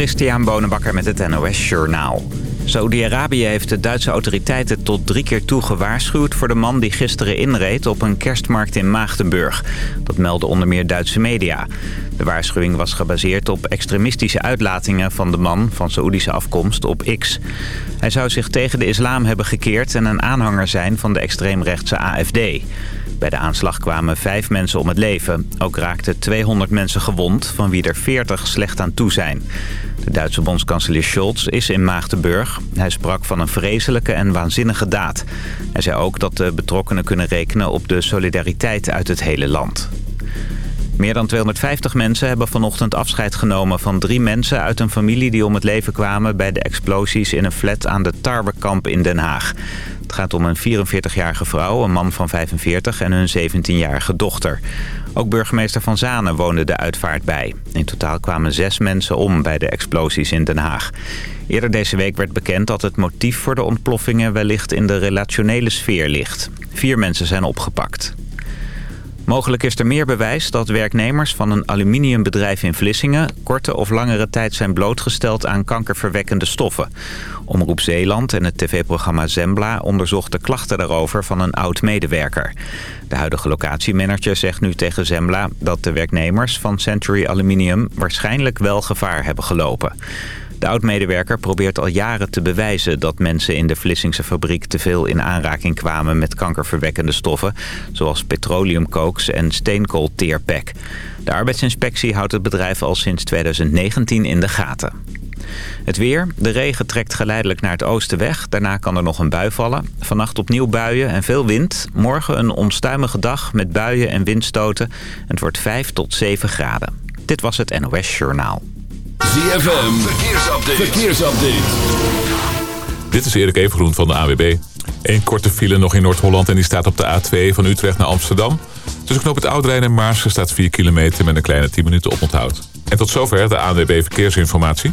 Christian Bonenbakker met het NOS Journaal. Saudi-Arabië heeft de Duitse autoriteiten tot drie keer toe gewaarschuwd... voor de man die gisteren inreed op een kerstmarkt in Maagdenburg. Dat meldden onder meer Duitse media. De waarschuwing was gebaseerd op extremistische uitlatingen van de man... van Saoedische afkomst op X. Hij zou zich tegen de islam hebben gekeerd... en een aanhanger zijn van de extreemrechtse AFD. Bij de aanslag kwamen vijf mensen om het leven. Ook raakten 200 mensen gewond, van wie er 40 slecht aan toe zijn. De Duitse bondskanselier Scholz is in Maagdenburg. Hij sprak van een vreselijke en waanzinnige daad. Hij zei ook dat de betrokkenen kunnen rekenen op de solidariteit uit het hele land. Meer dan 250 mensen hebben vanochtend afscheid genomen van drie mensen uit een familie die om het leven kwamen bij de explosies in een flat aan de Tarwekamp in Den Haag. Het gaat om een 44-jarige vrouw, een man van 45 en hun 17-jarige dochter. Ook burgemeester Van Zanen woonde de uitvaart bij. In totaal kwamen zes mensen om bij de explosies in Den Haag. Eerder deze week werd bekend dat het motief voor de ontploffingen wellicht in de relationele sfeer ligt. Vier mensen zijn opgepakt. Mogelijk is er meer bewijs dat werknemers van een aluminiumbedrijf in Vlissingen... korte of langere tijd zijn blootgesteld aan kankerverwekkende stoffen. Omroep Zeeland en het tv-programma Zembla onderzochten klachten daarover van een oud-medewerker. De huidige locatiemanager zegt nu tegen Zembla dat de werknemers van Century Aluminium waarschijnlijk wel gevaar hebben gelopen. De oud-medewerker probeert al jaren te bewijzen dat mensen in de Vlissingse fabriek te veel in aanraking kwamen met kankerverwekkende stoffen, zoals petroleumkooks en steenkoolteerpek. De arbeidsinspectie houdt het bedrijf al sinds 2019 in de gaten. Het weer. De regen trekt geleidelijk naar het oosten weg. Daarna kan er nog een bui vallen. Vannacht opnieuw buien en veel wind. Morgen een onstuimige dag met buien en windstoten. Het wordt 5 tot 7 graden. Dit was het NOS Journaal. ZFM. Verkeersupdate. Verkeersupdate. Dit is Erik Evengroen van de AWB. Eén korte file nog in Noord-Holland en die staat op de A2 van Utrecht naar Amsterdam. Tussen knoop het Oudrijn en Maarsen staat 4 kilometer met een kleine 10 minuten oponthoud. En tot zover de ANWB Verkeersinformatie.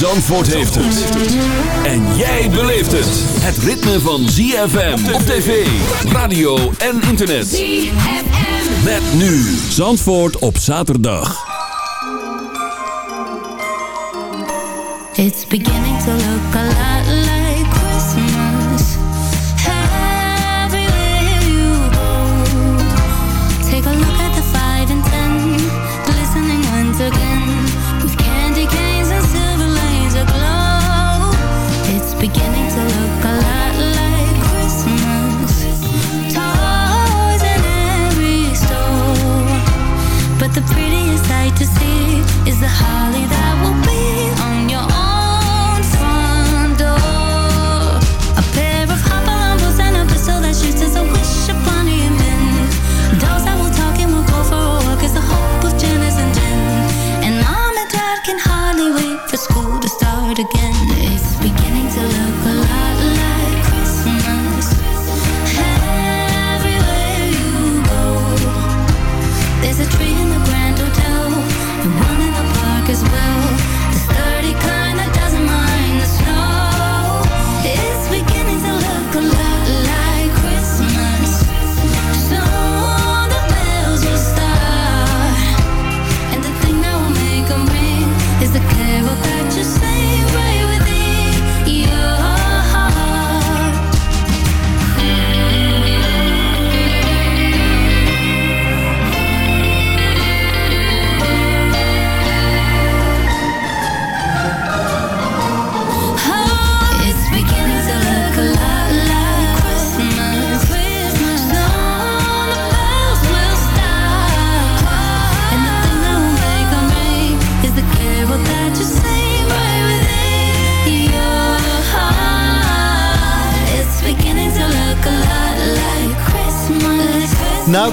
Zandvoort heeft het. En jij beleeft het. Het ritme van ZFM op tv, radio en internet. ZFM. Met nu Zandvoort op zaterdag. It's beginning to look a lot like see is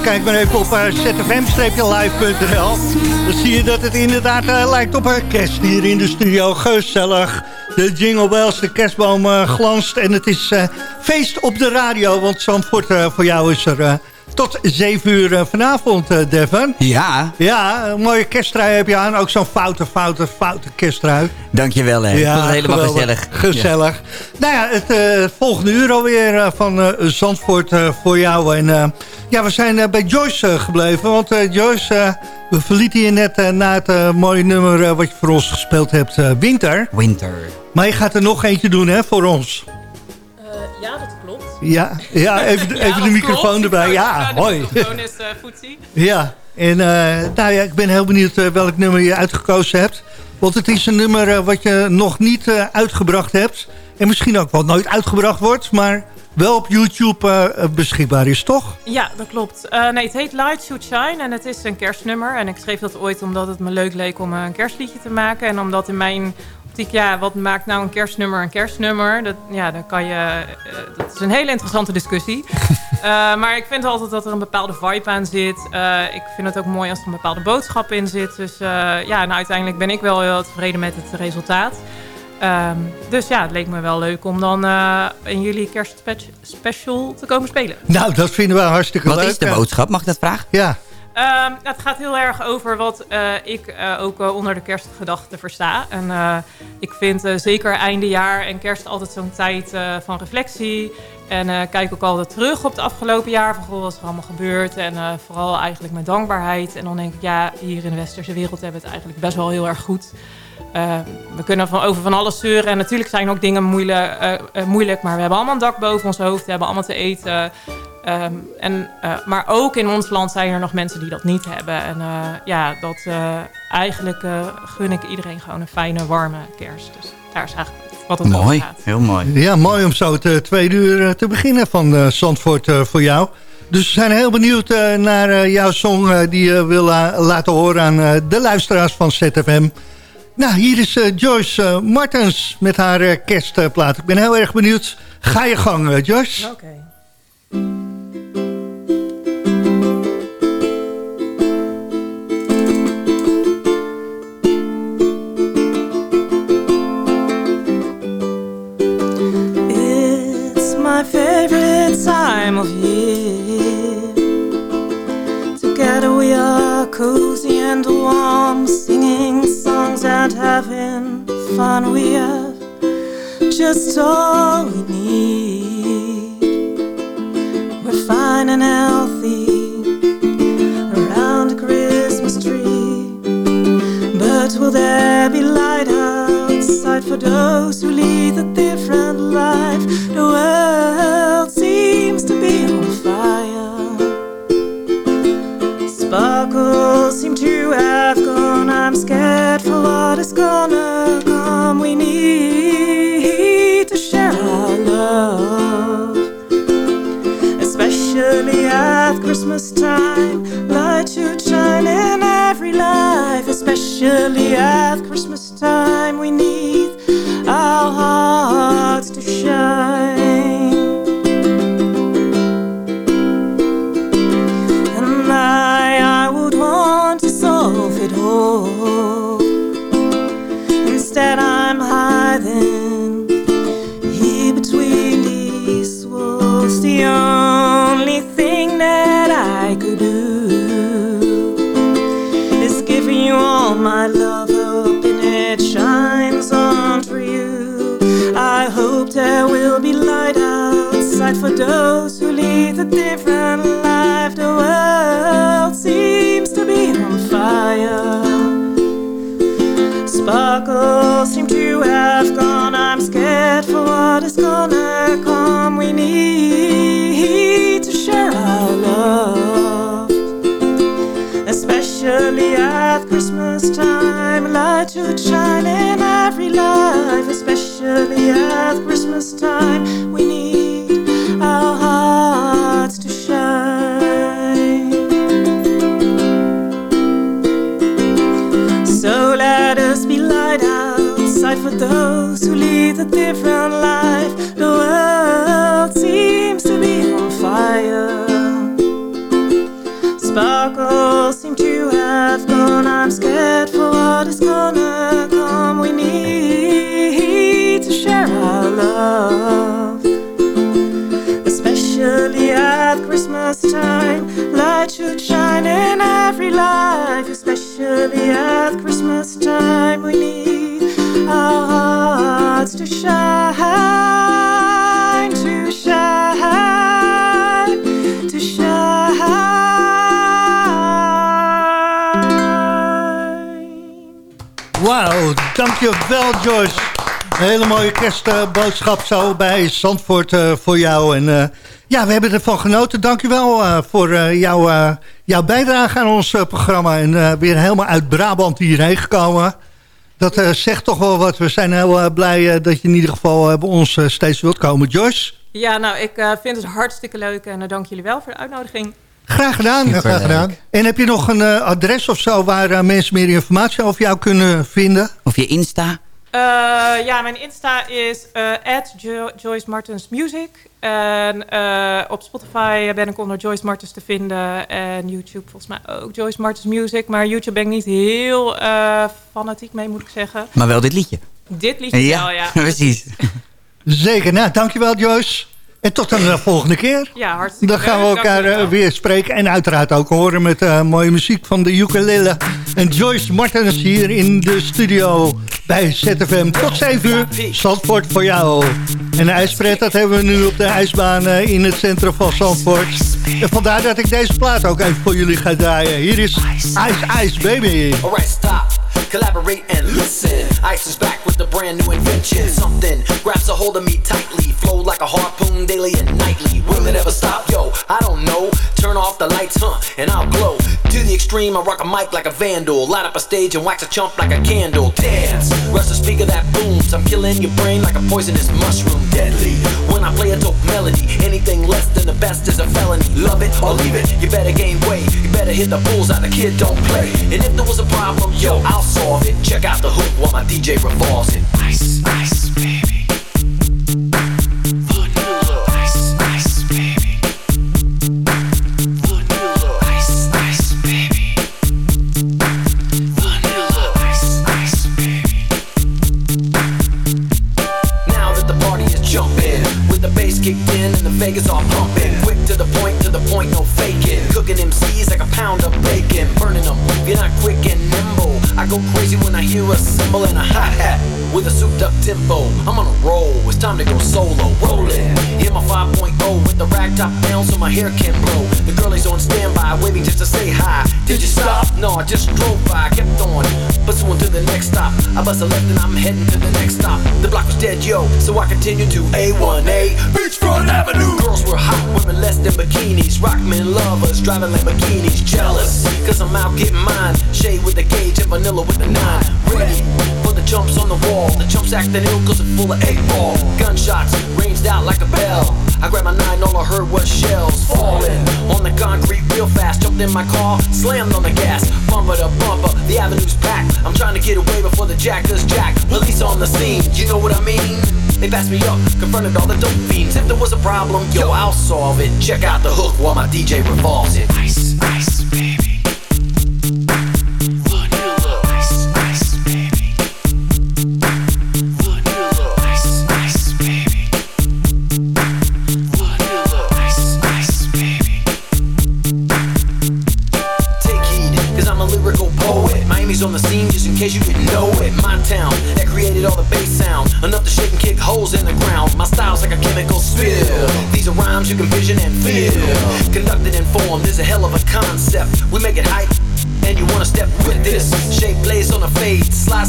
kijk maar even op uh, zfm-live.nl. Dan zie je dat het inderdaad uh, lijkt op een kerst hier in de studio. Gezellig. De jingle bells, de kerstboom uh, glanst. En het is feest op de radio. Want Zandvoort voor jou is er tot 7 uur eh, vanavond, uh, Devon. Ja. Ja, een mooie kersttrui heb je aan. Ook zo'n foute, foute, foute kersttrui. Dankjewel, hè. Ja, het helemaal gezellig. Gezellig. Nou ja, het uh, volgende uur alweer van Zandvoort voor jou. En ja, we zijn bij Joyce gebleven. Want Joyce, we verlieten je net na het mooie nummer wat je voor ons gespeeld hebt, Winter. Winter. Maar je gaat er nog eentje doen, hè, voor ons. Ja, ja, even, even de microfoon erbij. Ja, hoi. De microfoon is uh, Ja, en uh, nou ja, ik ben heel benieuwd uh, welk nummer je uitgekozen hebt. Want het is een nummer wat je nog niet uitgebracht hebt. En misschien ook wel nooit uitgebracht wordt, maar wel op YouTube beschikbaar is, toch? Ja, dat klopt. nee, het heet Light Should Shine en het is een kerstnummer. En ik schreef dat ooit omdat het me leuk leek om een kerstliedje te maken. En omdat in mijn ja, wat maakt nou een kerstnummer een kerstnummer? Dat, ja, dan kan je, uh, dat is een hele interessante discussie. uh, maar ik vind altijd dat er een bepaalde vibe aan zit. Uh, ik vind het ook mooi als er een bepaalde boodschap in zit. Dus ja, nou, uiteindelijk ben ik wel heel tevreden met het resultaat. Um, dus ja, het leek me wel leuk om dan in jullie kerstspecial te komen spelen. Nou, dat vinden we hartstikke Wat leuk. Wat is de boodschap? Mag ik dat vragen? Ja. Um, het gaat heel erg over wat uh, ik uh, ook uh, onder de kerstgedachte versta. En ik vind zeker einde jaar en kerst altijd zo'n tijd van reflectie. En kijk ook altijd terug op het afgelopen jaar. Van goh, wat is er allemaal gebeurd. En vooral eigenlijk met dankbaarheid. En dan denk ik, ja, hier in de westerse wereld hebben we het eigenlijk best wel heel erg goed. we kunnen over van alles zeuren. En natuurlijk zijn ook dingen moeilijk, moeilijk. Maar we hebben allemaal een dak boven ons hoofd. We hebben allemaal te eten. Um, en, uh, maar ook in ons land zijn er nog mensen die dat niet hebben. En uh, ja, dat uh, eigenlijk gun ik iedereen gewoon een fijne, warme kerst. Dus daar is eigenlijk wat het mooi, gaat. Heel mooi. Ja, mooi om zo het tweede uur te beginnen van Zandvoort voor jou. Dus we zijn heel benieuwd naar jouw song die je wil laten horen aan de luisteraars van ZFM. Nou, hier is Joyce Martens met haar kerstplaat. Ik ben heel erg benieuwd. Ga je gang, Joyce. Oké. Okay. Fun. We have just all we need. We're fine and healthy around the Christmas tree. But will there be light outside for those who lead a should shine in every life, especially at Christmas time. We need our hearts to shine. So let us be light outside for those who lead a different life. Dankjewel Joyce. Een hele mooie kerstboodschap zo bij Zandvoort eh, voor jou. En eh, ja, we hebben ervan genoten. Dankjewel uh, voor jouw, jouw bijdrage aan ons programma. En weer helemaal uit Brabant hierheen gekomen. Dat zegt toch wel wat. We zijn heel blij dat je in ieder geval bij ons steeds wilt komen. Joyce? Ja, nou, ik vind het hartstikke leuk. En dank jullie wel voor de uitnodiging. Graag gedaan. graag gedaan. En heb je nog een adres of zo waar mensen meer informatie over jou kunnen vinden? Of je Insta? Uh, ja, mijn Insta is uh, Joyce Martens Music. En uh, op Spotify ben ik onder Joyce Martens te vinden. En YouTube volgens mij ook Joyce Martens Music. Maar YouTube ben ik niet heel fanatiek mee, moet ik zeggen. Maar wel dit liedje. Dit liedje ja, wel, ja. precies. Zeker. Nou, dankjewel Joyce. En tot de volgende keer. Ja, hartstikke Dan gaan we elkaar uh, weer spreken. En uiteraard ook horen met uh, mooie muziek van de ukulele. En Joyce Martens hier in de studio bij ZFM. Tot 7 uur. Zandvoort voor jou. En de ijspret, dat hebben we nu op de ijsbaan uh, in het centrum van Zandvoort. En vandaar dat ik deze plaat ook even voor jullie ga draaien. Hier is Ice Ice Baby. Alright, stop. Collaborate and listen. Ice is back with a brand new invention. Something grabs a hold of me tightly. Flow like a harpoon daily and nightly. Will it ever stop? Yo, I don't know. Turn off the lights, huh? And I'll glow. To the extreme, I rock a mic like a vandal. Light up a stage and wax a chump like a candle. Dance. Rush the speaker that booms. I'm killing your brain like a poisonous mushroom. Deadly. When I play a dope melody, anything less than the best is a felony. Love it or leave it. You better gain weight. You better hit the bullseye. The kid don't play. And if there was a problem, yo, I'll solve it. Check out the hook while my DJ revolves it. Ice, ice, baby. Vanilla. Ice, ice, baby. Vanilla. Ice, ice, baby. Vanilla. Ice, ice, baby. Now that the party is jumping, with the bass kicked in and the Vegas all pumping, quick to the point, to the point, no faking. Cooking them MCs like a pound of bacon, burning them. You're not quick and nimble, I go crazy when I hear a cymbal and a hi hat with a souped up tempo. I'm on a roll, it's time to go solo. Rolling, hit my 5.0 with the rag top down so my hair can blow. The girl is on standby, waiting just to say hi. Did you stop? No, I just drove by, kept on, pursuing to the next stop. I bust a left and I'm heading to the next stop. The block was dead, yo, so I continued to A1A Beachfront Avenue. Girls were hot, women less than bikinis. Rockmen lovers, driving Lamborghinis. Jealous, cause I'm out getting mine. Shade with the gauge and vanilla with the nine. Ready for the jumps on the wall. The jumps acting ill cause it's full of eight ball. Gunshots ranged out like a bell. I grabbed my nine, all I heard was shells falling on the concrete real fast. Jumped in my car, slammed on the gas, bumper to bumper. The avenue's packed. I'm trying to get away before the jackers jack. Police on the scene, you know what I mean? They passed me up, confronted all the dope fiends. If there was a problem, yo, I'll solve it. Check out the hook while my DJ revolves it. Ice, ice,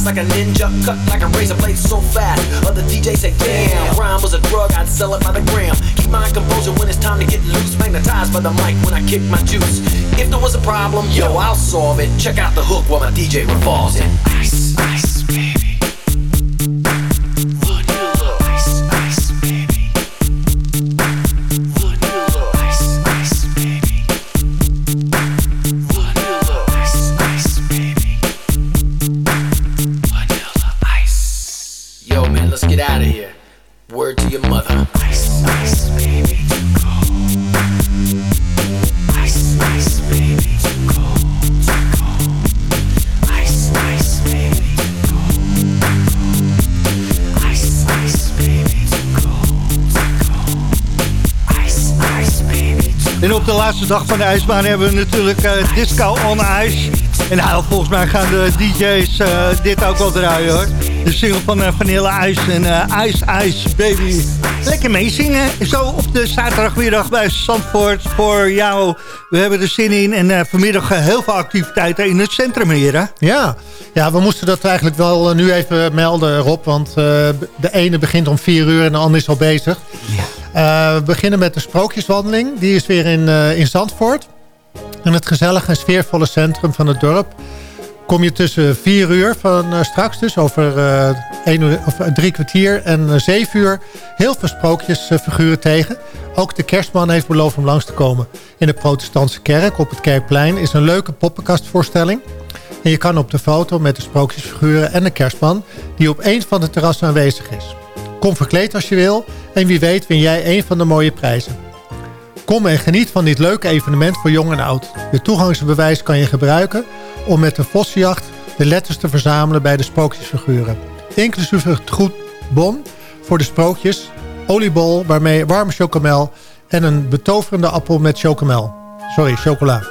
like a ninja Cut like a razor blade so fast. Other DJs say damn Rhyme was a drug I'd sell it by the gram. Keep my composure when it's time to get loose. Magnetized by the mic when I kick my juice. If there was a problem, yo, I'll solve it. Check out the hook while my DJ revolves it En op de laatste dag van de ijsbaan hebben we natuurlijk uh, Disco on Ice. En nou, volgens mij gaan de DJ's uh, dit ook wel draaien hoor. De single van uh, Vanilla Ice en Ice Ice Baby. Lekker meezingen. Zo op de zaterdagmiddag bij Zandvoort voor jou. We hebben er zin in en vanmiddag heel veel activiteiten in het centrum hier hè? Ja. ja, we moesten dat eigenlijk wel nu even melden Rob. Want de ene begint om vier uur en de andere is al bezig. Ja. Uh, we beginnen met de sprookjeswandeling. Die is weer in, uh, in Zandvoort. In het gezellige en sfeervolle centrum van het dorp kom je tussen vier uur van uh, straks dus, over of, drie kwartier en zeven uur... heel veel sprookjesfiguren tegen. Ook de kerstman heeft beloofd om langs te komen. In de protestantse kerk op het Kerkplein is een leuke poppenkastvoorstelling. En je kan op de foto met de sprookjesfiguren en de kerstman... die op een van de terrassen aanwezig is. Kom verkleed als je wil en wie weet win jij een van de mooie prijzen. Kom en geniet van dit leuke evenement voor jong en oud. De toegangsbewijs kan je gebruiken om met de vossenjacht de letters te verzamelen bij de sprookjesfiguren. Inclusief het goedbon voor de sprookjes, oliebol waarmee warme chocomel en een betoverende appel met chocomel. Sorry, chocola.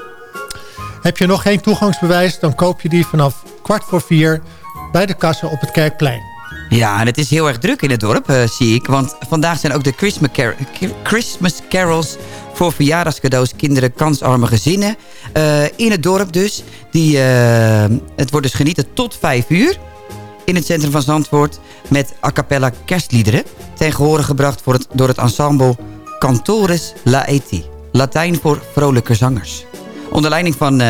Heb je nog geen toegangsbewijs, dan koop je die vanaf kwart voor vier bij de kassen op het Kerkplein. Ja, en het is heel erg druk in het dorp, uh, zie ik. Want vandaag zijn ook de Christmas, car Christmas carols voor verjaardagscadeaus kinderen, kansarme gezinnen. Uh, in het dorp dus. Die, uh, het wordt dus genieten tot vijf uur. In het centrum van Zandvoort met a cappella kerstliederen. Ten gehore gebracht voor het, door het ensemble Cantores Laeti. Latijn voor vrolijke zangers. Onder leiding van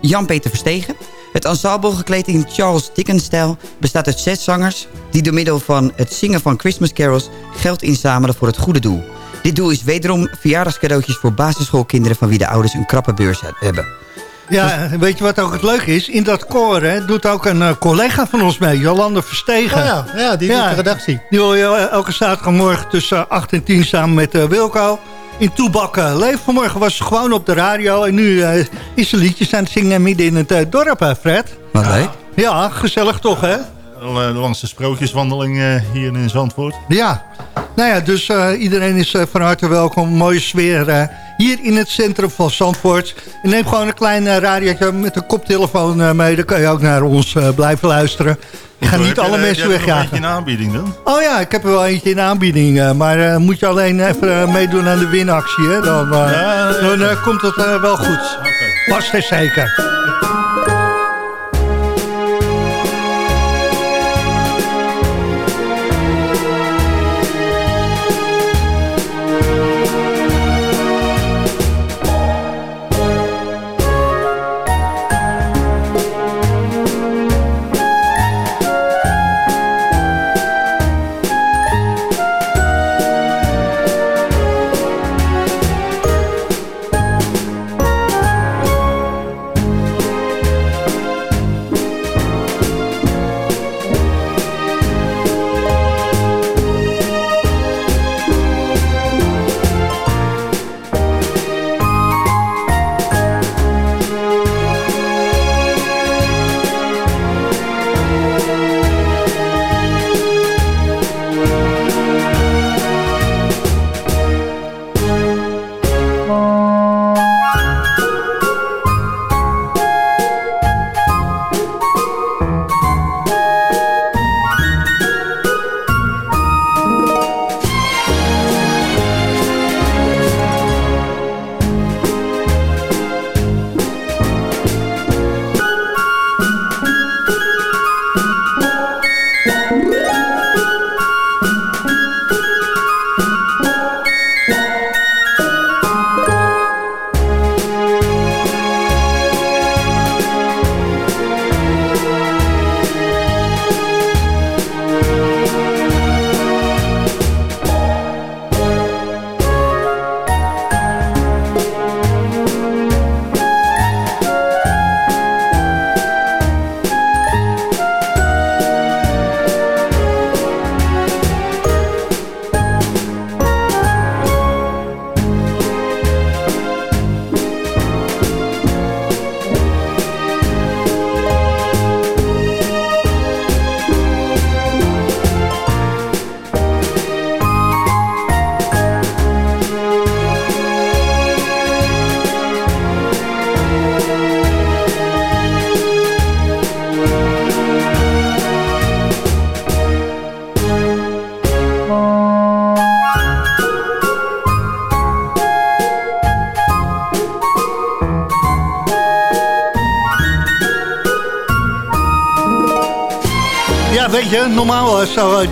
Jan-Peter Verstegen het ensemble, gekleed in Charles Dickens-stijl, bestaat uit zes zangers... die door middel van het zingen van Christmas carols geld inzamelen voor het goede doel. Dit doel is wederom verjaardagscadeautjes voor basisschoolkinderen... van wie de ouders een krappe beurs hebben. Ja, weet je wat ook het leuke is? In dat koor hè, doet ook een uh, collega van ons mee, Jolande Verstegen. Oh ja, ja, die doet de redactie. Die wil je elke zaterdagmorgen tussen 8 en 10 samen met uh, Wilco in Toebak uh, Leef. Vanmorgen was ze gewoon op de radio en nu uh, is ze liedjes aan het zingen midden in het uh, dorp, Fred. Wat leuk. Ja, gezellig toch, hè? Langs de sprookjeswandeling hier in Zandvoort. Ja, nou ja, dus iedereen is van harte welkom. Mooie sfeer hier in het centrum van Zandvoort. En neem gewoon een klein radiootje met een koptelefoon mee. Dan kan je ook naar ons blijven luisteren. Ik ga niet alle mensen wegjagen. Heb je een aanbieding dan? Oh ja, ik heb er wel eentje in aanbieding. Uh, maar uh, moet je alleen even uh, meedoen aan de winactie. Hè? Dan, ja, dan komt het wel goed. Okay. Past er zeker.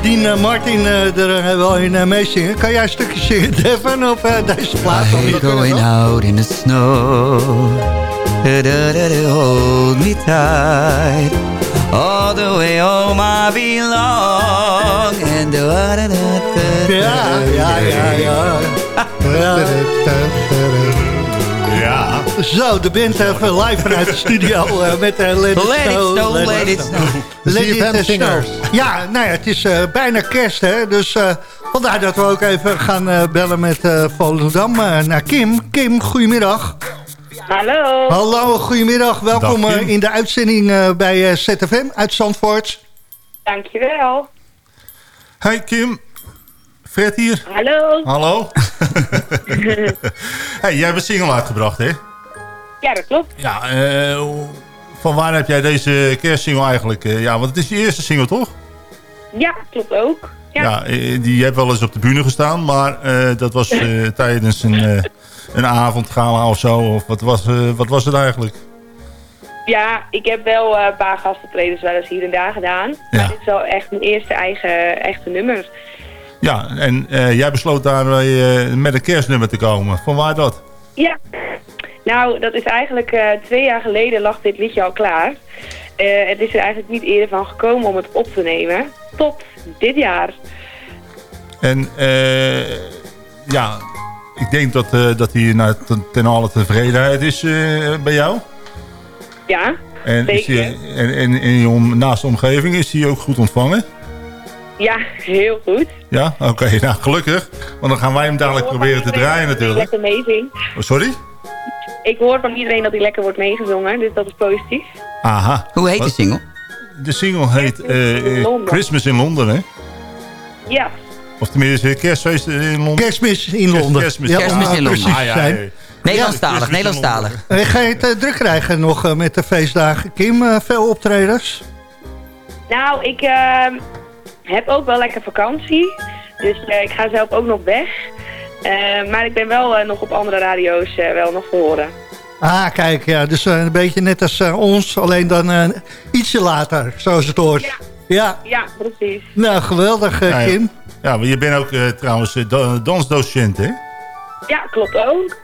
Dean eh, Martin eh, er eh, wel in meezingen. Kan jij een stukje zingen, Devin, op eh, deze plaat? We going out in the snow. Da-da-da-da, Hold me tight. All the way home I belong. And da-da-da-da-da. Ja, ja, ja, ja. ja. Ja. Zo, de band even live vanuit de studio eh, met uh, Let It Let it Snow. let it snow. Let it snow. Ja, nou ja, het is eh, bijna kerst, hè. Dus eh, vandaar dat we ook even gaan eh, bellen met eh Volendam eh, naar Kim. Kim, goedemiddag. Hallo. Hallo, goedemiddag. Welkom Dag, eh, in de uitzending eh, bij eh, ZFM uit Zandvoort. Dankjewel. Hey Kim. Fred hier. Hallo. Hallo. hey, jij hebt een single uitgebracht, hè? Ja, dat klopt. Ja, van waar heb jij deze kerstsingle eigenlijk? eh, ja, want het is je eerste single, toch? Ja, klopt ook. Ja. Ja, eh, die heeft wel eens op de bühne gestaan, maar eh, dat was tijdens een, een avondgala of zo. Of wat was, wat was het eigenlijk? Ja, ik heb wel een paar gastoptredens wel eens hier en daar gedaan. Maar Ja. dit is wel echt mijn eerste eigen echte nummer. Ja, en jij besloot daar met een kerstnummer te komen. Van waar dat? Ja. Nou, dat is eigenlijk eh, twee jaar geleden lag dit liedje al klaar. Eh, het is er eigenlijk niet eerder van gekomen om het op te nemen. Tot dit jaar. En eh, ja, ik denk dat, eh, dat hij nou, ten, ten alle tevredenheid is bij jou. Ja, En, is en, en in je om, naast de omgeving is hij ook goed ontvangen? Ja, heel goed. Ja, oké, nou gelukkig. Want dan gaan wij hem dadelijk proberen te draaien natuurlijk. Meezingt. Oh, sorry? Ik hoor van iedereen dat hij lekker wordt meegezongen, dus dat is positief. Aha. Hoe heet de single? De single heet eh, eh. Christmas in Londen, hè? Ja, Of tenminste, kerstfeest in Londen. Kerstmis in Londen. Kerstmis, Ja, Kerstmis om, in eh, Londen. Ah, ja, ja. Nederlandstalig, Nederlandstalig. Eh, ga je het eh, druk krijgen nog eh, met de feestdagen? Kim, eh, veel optredens? Nou, ik ehm, heb ook wel lekker vakantie. Dus eh, ik ga zelf ook nog weg. Eh, maar ik ben wel eh, nog op andere radio's eh, wel nog te horen. Ah, kijk, ja, dus een beetje net als eh, ons, alleen dan eh, ietsje later, zoals het hoort. Ja. Ja, Ja, precies. nou geweldig, ja. Kim. Ja, maar je bent ook eh, trouwens da- dansdocent, hè? Ja, klopt ook.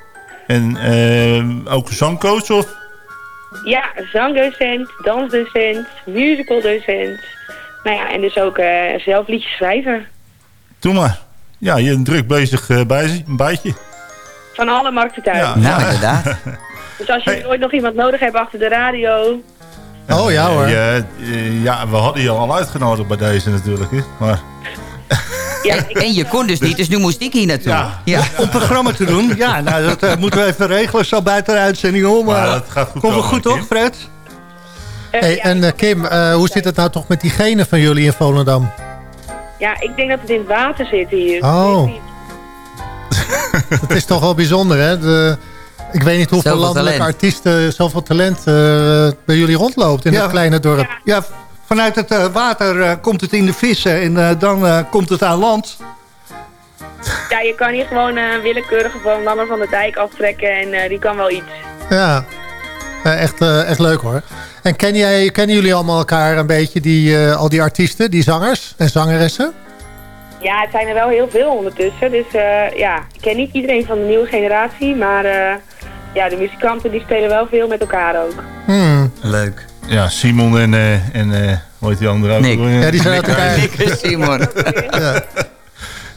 En ook zangcoach, of? Ja, zangdocent, dansdocent, musicaldocent. Nou ja, en dus ook eh zelf liedjes schrijven. Doe maar. Ja, je bent druk bezig eh, bij, bijtje. Van alle markten thuis. Ja. Nou, inderdaad. Dus als je Hey. ooit nog iemand nodig hebt achter de radio... Oh ja hoor. Eh, ja, eh, ja, we hadden je al uitgenodigd bij deze natuurlijk, hè? Maar Ja, En, ik, en je kon dus niet, dus nu moest ik hier naartoe. Ja. Ja. Om programma te doen. Ja, nou, dat eh, moeten we even regelen, zo buiten de uitzending om. Maar eh, dat gaat goed Komt wel komen, goed, toch. Fred? eh, Hey, ja, en eh, Kim, eh, hoe zit het nou toch met die genen van jullie in Volendam? Ja, ik denk dat het in het water zit hier. Oh. Het is toch wel bijzonder, hè? De, ik weet niet hoeveel Zoveel landelijke talent. artiesten, zoveel talent eh, bij jullie rondloopt in Ja. het kleine dorp. Ja, Ja, vanuit het eh, water eh, komt het in de vissen en eh, dan eh, komt het aan land. ja, je kan hier gewoon een willekeurige van Lammer van de Dijk aftrekken en eh, die kan wel iets. Ja, Eh, echt, eh, echt leuk hoor. En ken jij, kennen jullie allemaal elkaar een beetje, die, eh, al die artiesten, die zangers en zangeressen? Ja, het zijn er wel heel veel ondertussen. Dus eh, ja, ik ken niet iedereen van de nieuwe generatie, maar eh, ja, de muzikanten die spelen wel veel met elkaar ook. Hmm. Leuk. ja, Simon en, eh en eh hoe heet die andere ook? Nick. Ja, die zijn uit elkaar. Nick en Simon. Ja.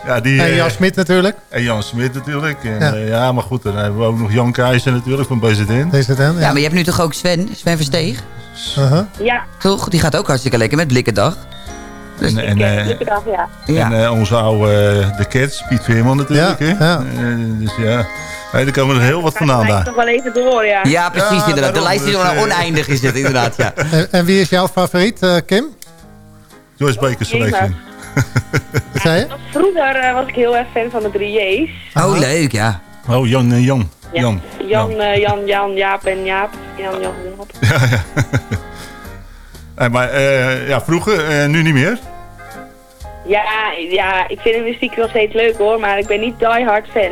Ja, die, En eh, Jan Smit natuurlijk. en Jan Smit natuurlijk. En, Ja. ja. ja, maar goed, dan hebben we ook nog Jan Keizer natuurlijk van BZN. Deze dan. Ja, maar je hebt nu toch ook Sven, Sven Versteeg? Uh-huh. Ja, Toch? Die gaat ook hartstikke lekker met Blikkendag. En, en, ik, eh, eh, iedere dag, ja. Ja. en eh, onze oude eh, De Cats, Piet Veerman natuurlijk. Ja, hè? ja. Eh, dus ja, hey, er komen er heel wat vandaan daar. nog wel even door, ja. Ja, precies Ja, inderdaad. De lijst is dus, nog eh, oneindig is het inderdaad, ja. En, en wie is jouw favoriet, eh, Kim? Joyce Baker Selection. Wat zei je? Vroeger eh, was ik heel erg fan van de 3J's. Oh, leuk, ja. Oh, Jan en Jan. Ja. Jan. Jan, eh, Jan, Jan, Jaap en Jaap. Jan, Jan, Jaap. Ja, ja. Hey, maar eh, ja, vroeger, eh, nu niet meer. Ja, ja, ik vind de muziek nog steeds leuk hoor, maar ik ben niet die hard fan.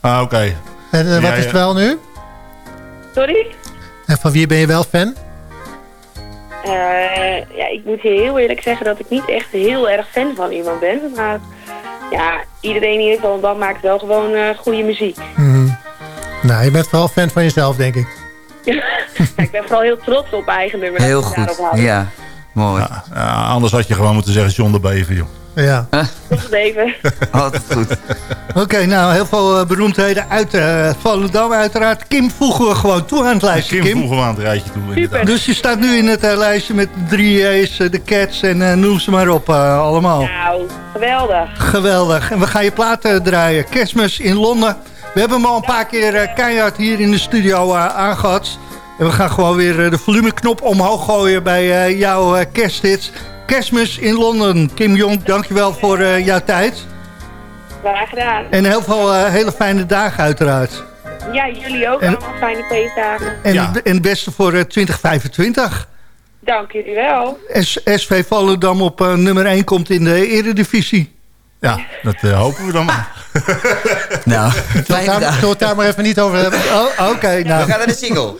Ah, oké. En eh, wat Ja, is het wel nu? Sorry? En van wie ben je wel fan? Eh, ja, ik moet heel eerlijk zeggen dat ik niet echt heel erg fan van iemand ben. Maar ja, iedereen in ieder geval maakt wel gewoon eh, goede muziek. Mhm. Nou, je bent vooral fan van jezelf, denk ik. ja, ik ben vooral heel trots op eigen nummer. Heel goed, ja. Mooi. Ja, anders had je gewoon moeten zeggen John de Bever, joh. Ja. Tot even. Altijd goed. Oké, nou, heel veel eh, beroemdheden uit uh, Volendam uiteraard. Kim voegen we gewoon toe aan het lijstje, Kim, Kim. voegen we aan het rijtje toe. inderdaad. Dus je staat nu in het eh, lijstje met de drie A's, de Cats en noem ze maar op allemaal. Nou, geweldig. Geweldig. En we gaan je platen draaien. Kerstmis in Londen. We hebben hem al een paar keer eh, keihard hier in de studio eh, aangehad. En we gaan gewoon weer eh, de volumeknop omhoog gooien bij eh, jouw eh, kersthits. Kerstmis in Londen. Kim Jong, dankjewel voor eh, jouw tijd. Graag gedaan. En heel veel hele fijne dagen uiteraard. Ja, jullie ook. En- Allemaal fijne feestdagen. En, Ja. en het beste voor eh, 2025. Dank jullie wel. S SV Volendam op nummer 1 komt in de eredivisie. Ja, dat hopen we dan maar. Nou, Zullen we daar- we het daar maar even niet over hebben? Oh, Oké, We nou. gaan naar de single.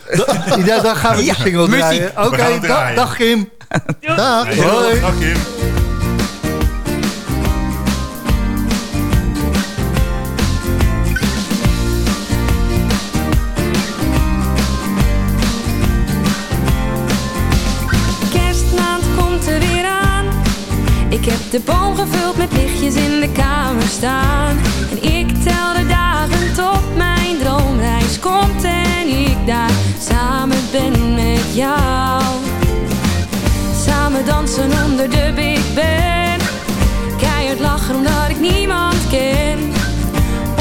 Ja, dan gaan we Ja, de single muziek. draaien. Oké, We hem da- dag Kim. Dag. Hoi. Dag Kim. Kerstmaand komt er weer aan. Ik heb de boom gevuld met lichtjes in de kamer staan. Samen dansen onder de Big Ben. Keihard lachen omdat ik niemand ken.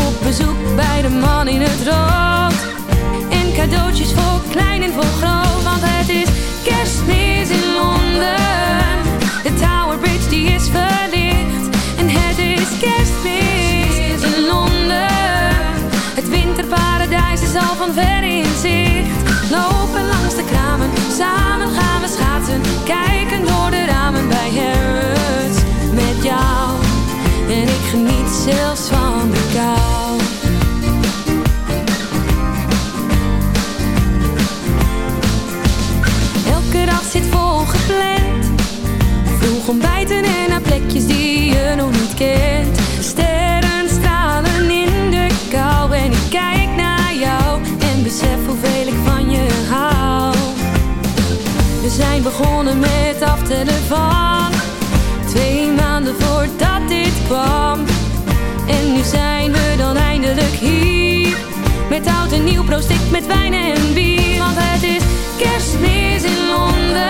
Op bezoek bij de man in het rood. En cadeautjes voor klein en voor groot, want het is kerstmis in Londen. De Tower Bridge die is verlicht. En het is kerstmis in Londen. Het winterparadijs is al van ver in zicht. Lopen samen gaan we schaatsen. Kijken door de ramen bij Harrods met jou. En ik geniet zelfs van de kou. Elke dag zit vol gepland. Vroeg ontbijten en naar plekjes die je nog niet kent. Begonnen met aftellen van twee maanden voordat dit kwam. En nu zijn we dan eindelijk hier. Met oud en nieuw, proost met wijn en bier. Want het is kerstmis in Londen.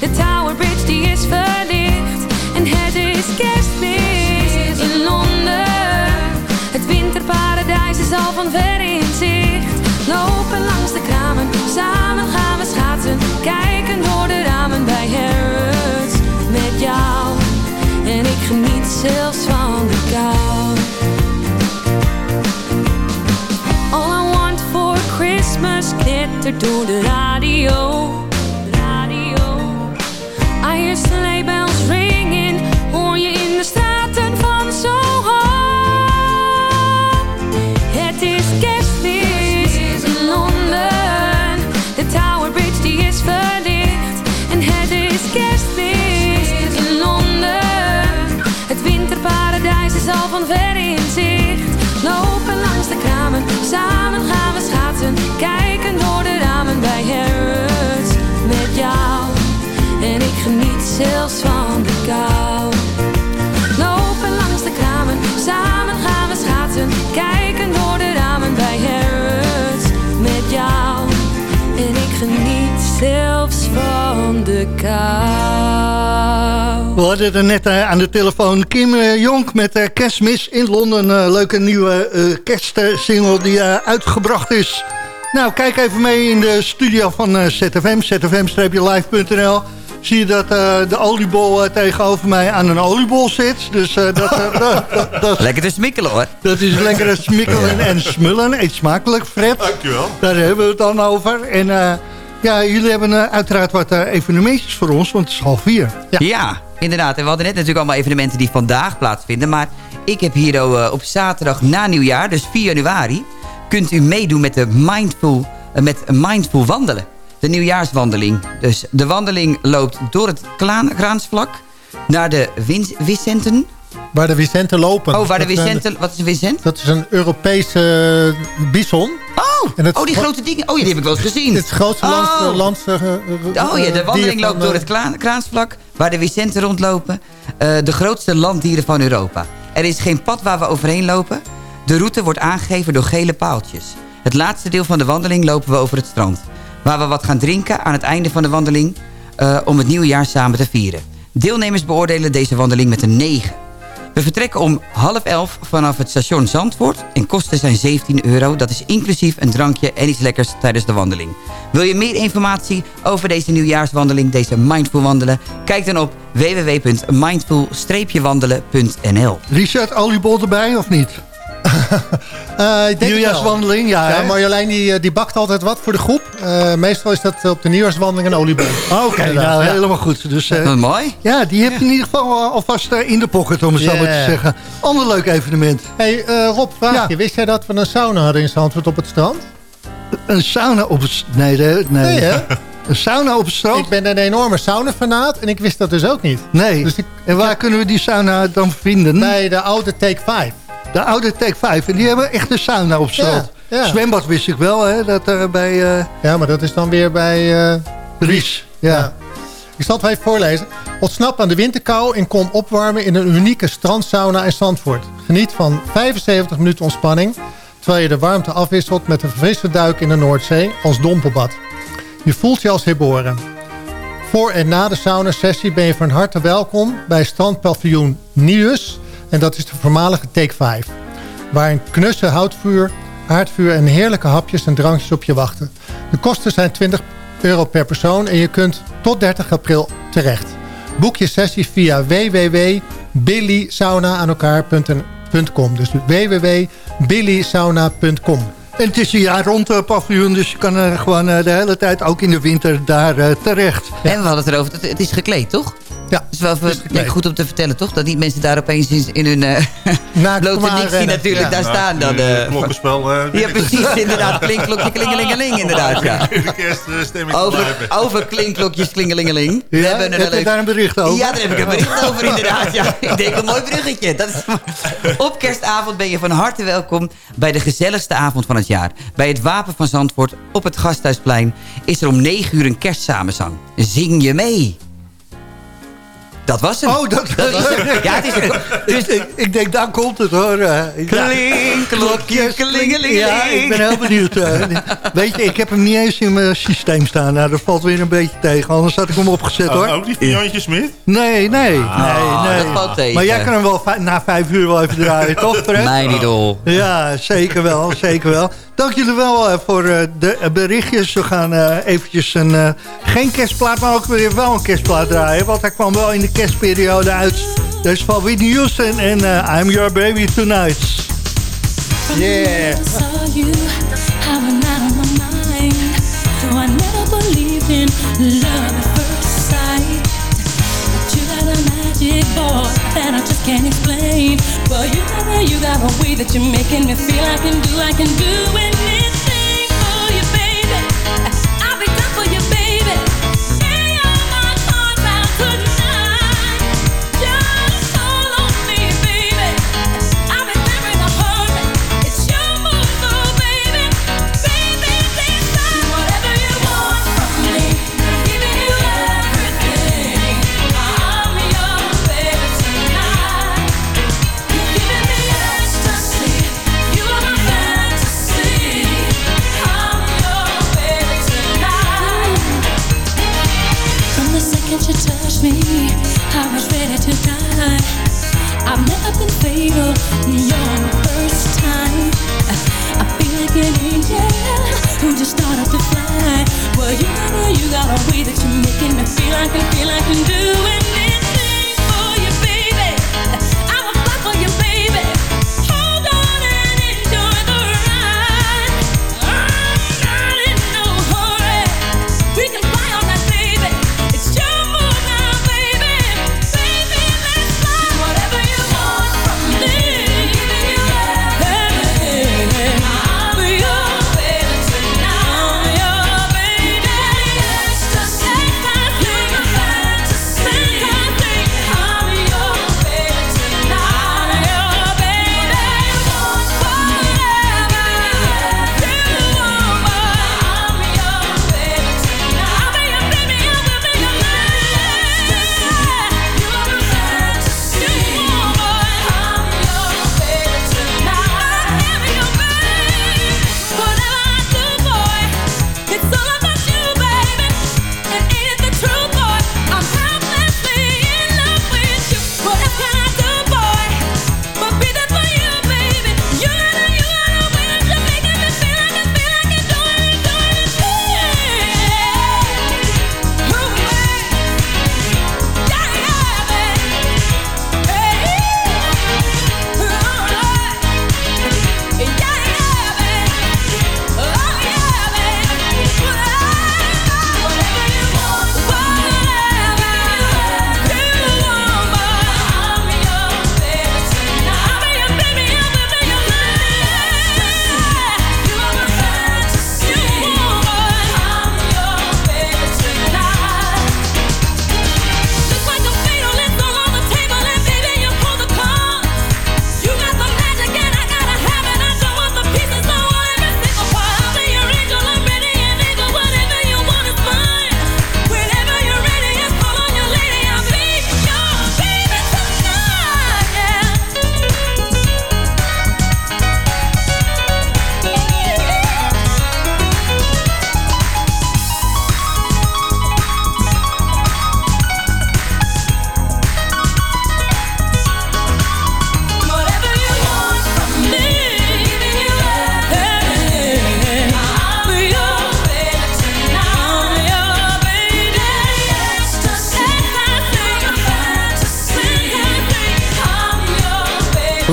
De Tower Bridge die is verlicht. Zelfs van de kou. All I want for Christmas knittert door de radio. radio. I hear sleigh bells zelfs van de kou. Lopen langs de kramen, samen gaan we schaatsen. Kijken door de ramen bij Harrods met jou. En ik geniet zelfs van de kou. We hadden er net eh, aan de telefoon Kim eh, Jonk met eh, Kerstmis in Londen. Leuke nieuwe kerstsingle die uitgebracht is. Nou, kijk even mee in de studio van ZFM, zfm-live.nl. Zie je dat eh, de oliebol eh, tegenover mij aan een oliebol zit. Dus eh, dat, dat, dat, Lekker te smikkelen hoor. dat is lekker smikkelen en smullen. Eet smakelijk, Fred. Dankjewel. Daar hebben we het dan over. En eh, ja, jullie hebben uiteraard wat evenementjes voor ons, want het is half vier. Ja. inderdaad. En we hadden net natuurlijk allemaal evenementen die vandaag plaatsvinden. Maar ik heb hier eh, op zaterdag na nieuwjaar, dus 4 januari... kunt u meedoen met, de mindful, met mindful wandelen. De nieuwjaarswandeling. Dus de wandeling loopt door het Graansvlak naar de Vicenten. Waar de Vicenten lopen. Oh, waar de Vicenten... Wat is een Vicent? Dat is een Europese eh, bison. Oh, En het- oh, die grote dingen. Oh, ja, die heb ik wel eens gezien. Het grootste Oh. land, land, eh, eh, Oh ja, de wandeling loopt door eh, het Kraansvlak, waar de Vicenten rondlopen. Eh, de grootste landdieren van Europa. Er is geen pad waar we overheen lopen. De route wordt aangegeven door gele paaltjes. Het laatste deel van de wandeling lopen we over het strand. Waar we wat gaan drinken aan het einde van de wandeling... eh, om het nieuwe jaar samen te vieren. Deelnemers beoordelen deze wandeling met een 9. We vertrekken om half elf vanaf het station Zandvoort. En kosten zijn 17 euro. Dat is inclusief een drankje en iets lekkers tijdens de wandeling. Wil je meer informatie over deze nieuwjaarswandeling, deze Mindful Wandelen? Kijk dan op www.mindful-wandelen.nl Richard, oliebol erbij of niet? Eh, ik denk. Nieuwjaarswandeling, ja. Ja? Marjolein die, eh, die bakt altijd wat voor de groep. Eh, meestal is dat op de nieuwjaarswandeling een oliebol. Oké, Inderdaad, nou ja. helemaal goed. Dus, eh, Wat mooi. ja, die heb je in ieder geval alvast in de pocket, om het zo maar te zeggen. Ander leuk evenement. Hey, eh, Rob, vraag Ja. je. Wist jij dat we een sauna hadden in Zandvoort op het strand? Een sauna op het... Nee, nee. nee. Nee, hè? Een sauna op het strand? Ik ben een enorme saunafanaat en ik wist dat dus ook niet. Nee. Dus ik, en waar kunnen we die sauna dan vinden? bij de oude Take 5. De oude Take 5. En die hebben echt een sauna op strand. Ja, ja. Zwembad wist ik wel, hè. Dat er bij eh, Ja, maar dat is dan weer bij... eh, Ries. Ja. Ja. Ik zal het even voorlezen. Ontsnap aan de winterkou en kom opwarmen in een unieke strandsauna in Zandvoort. Geniet van 75 minuten ontspanning... terwijl je de warmte afwisselt met een frisse duik in de Noordzee als dompelbad. Je voelt je als herboren. Voor en na de sauna-sessie ben je van harte welkom bij strandpaviljoen Nius... en dat is de voormalige Take 5... waar een knusse houtvuur, haardvuur en heerlijke hapjes en drankjes op je wachten. De kosten zijn 20 euro per persoon en je kunt tot 30 april terecht. Boek je sessie via www.billysauna aan elkaar.com. Dus www.billysauna.com. En het is een jaar rond eh, paviljoen, dus je kan eh, gewoon eh, de hele tijd, ook in de winter, daar terecht. En we hadden het erover, het, het is gekleed, toch? Ja, Dat is wel ik, goed om te vertellen, toch? Dat niet mensen daar opeens in, in hun uh, blote rennen. natuurlijk Ja. daar staan. Dan, eh, klokkenspel. eh, ja, precies, inderdaad. Klinkklokje, klingelingeling, inderdaad. Ja. De kerststemming Over, over klinkklokjes, klingelingeling. We Ja, hebben een heb je leuk... daar een bericht over? Ja, daar heb ik een bericht over inderdaad. Ja. Ik denk een mooi bruggetje. Dat is... Op kerstavond ben je van harte welkom bij de gezelligste avond van het jaar. Bij het Wapen van Zandvoort op het Gasthuisplein is er om 9 uur een kerstsamenszang. Zing je mee? Dat was hem. Oh, dat, was hem. Ja, het is een... Dus ik, ik denk, daar komt het hoor. eh. Ja. Klinkklokje, klingelingeling. Ja, ik ben heel benieuwd. eh. weet je, ik heb hem niet eens in mijn systeem staan. Nou, dat valt weer een beetje tegen. Anders had ik hem opgezet Oh, hoor. ook die van Jantje Smit? Nee, nee, Ah, nee, nee. dat valt tegen. Maar jij kan hem wel na vijf uur wel even draaien, toch Fred? Mijn idool. Ja, zeker wel, zeker wel. Dank jullie wel eh, voor eh, de eh, berichtjes. We gaan eh, eventjes een, eh, geen kerstplaat, maar ook weer wel een kerstplaat draaien. Want hij kwam wel in de kerstperiode uit. Dat is van Whitney Houston en eh, I'm Your Baby Tonight. Yeah. I never believed in love can't explain. But you got a, you got a way that you're making me feel I can do, I can do anything got a, way that you're making me feel I can feel I can do anything